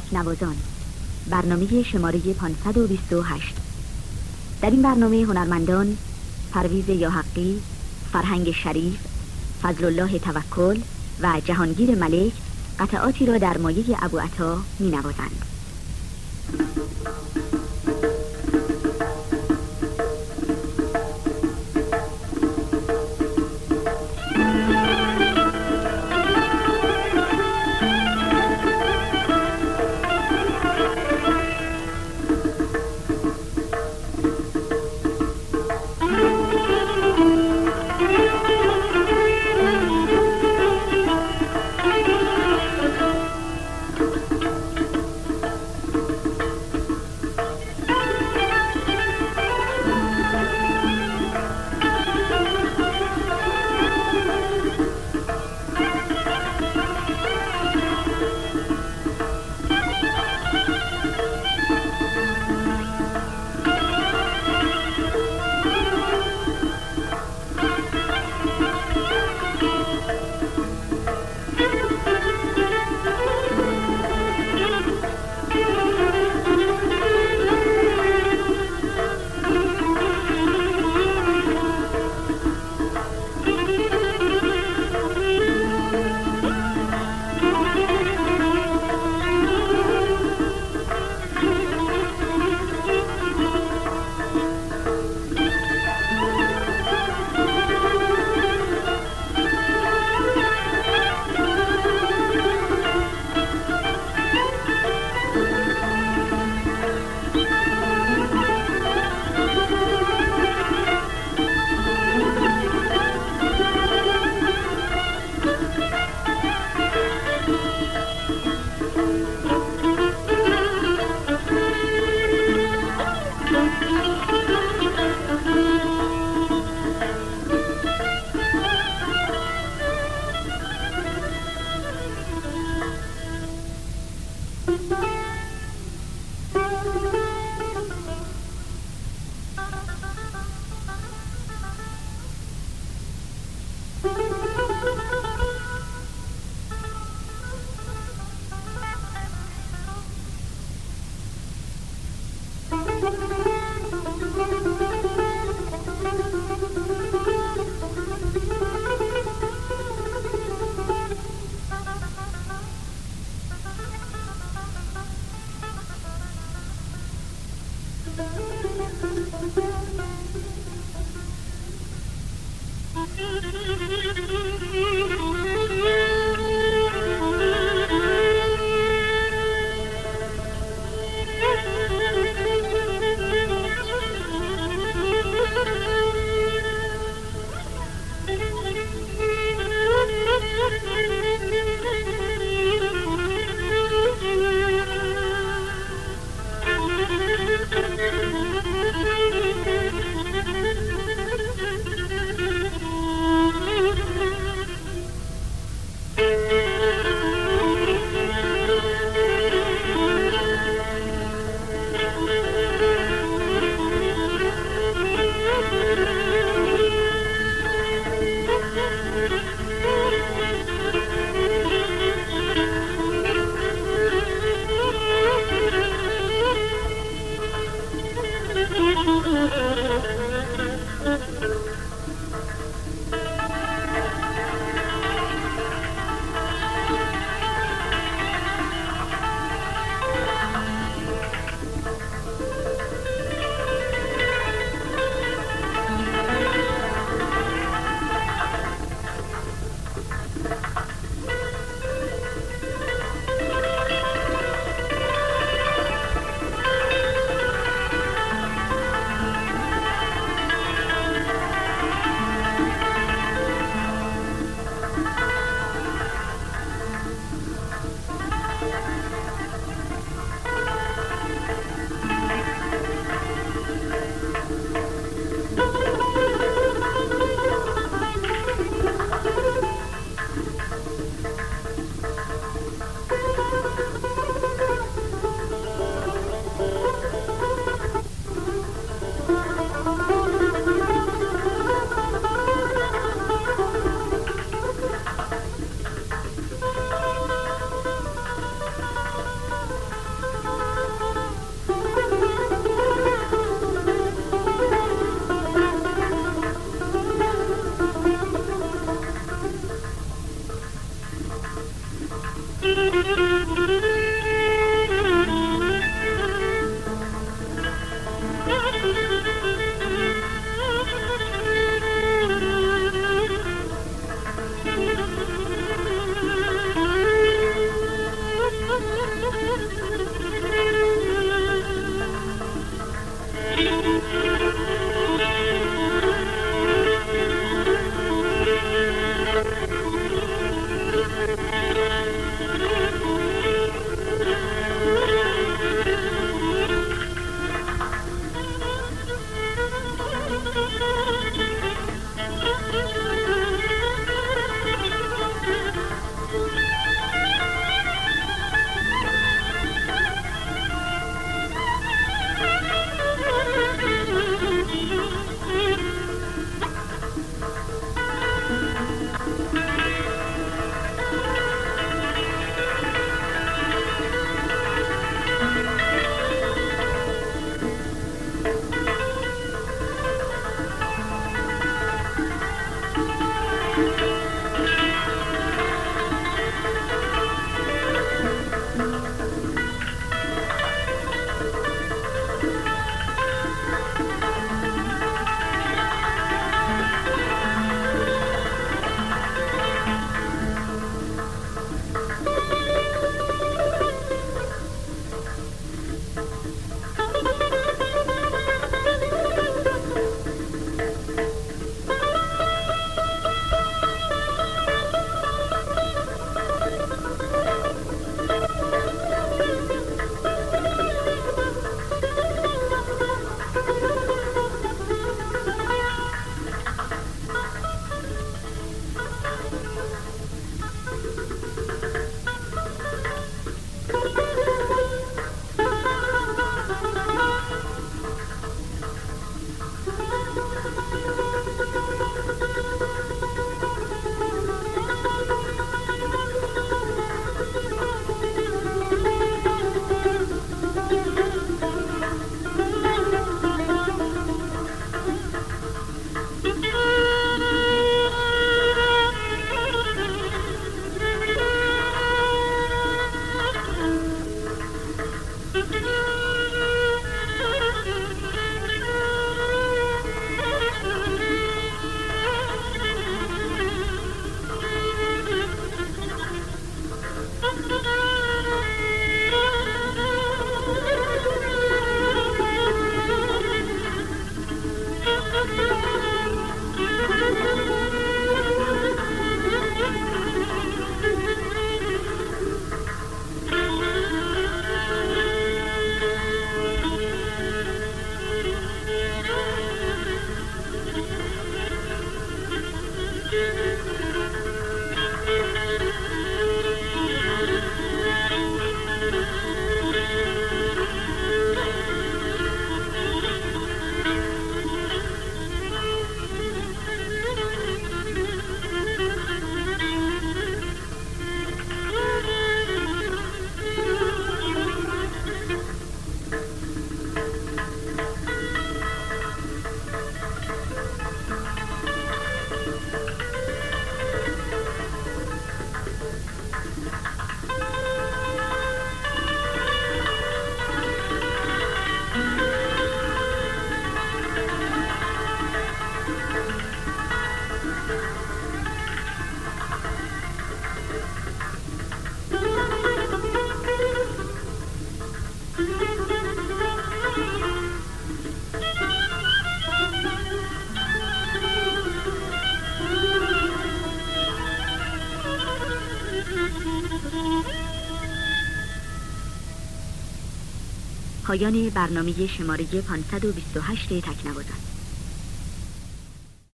تکنوازان برنامه شماره 528 در این برنامه هنرمندان پرویز یاحقی، فرهنگ شریف، فضل الله توکل و جهانگیر ملک قطعاتی را در مایه ابو عطا می نوازند. پایان برنامه شماره 528 تکنوازان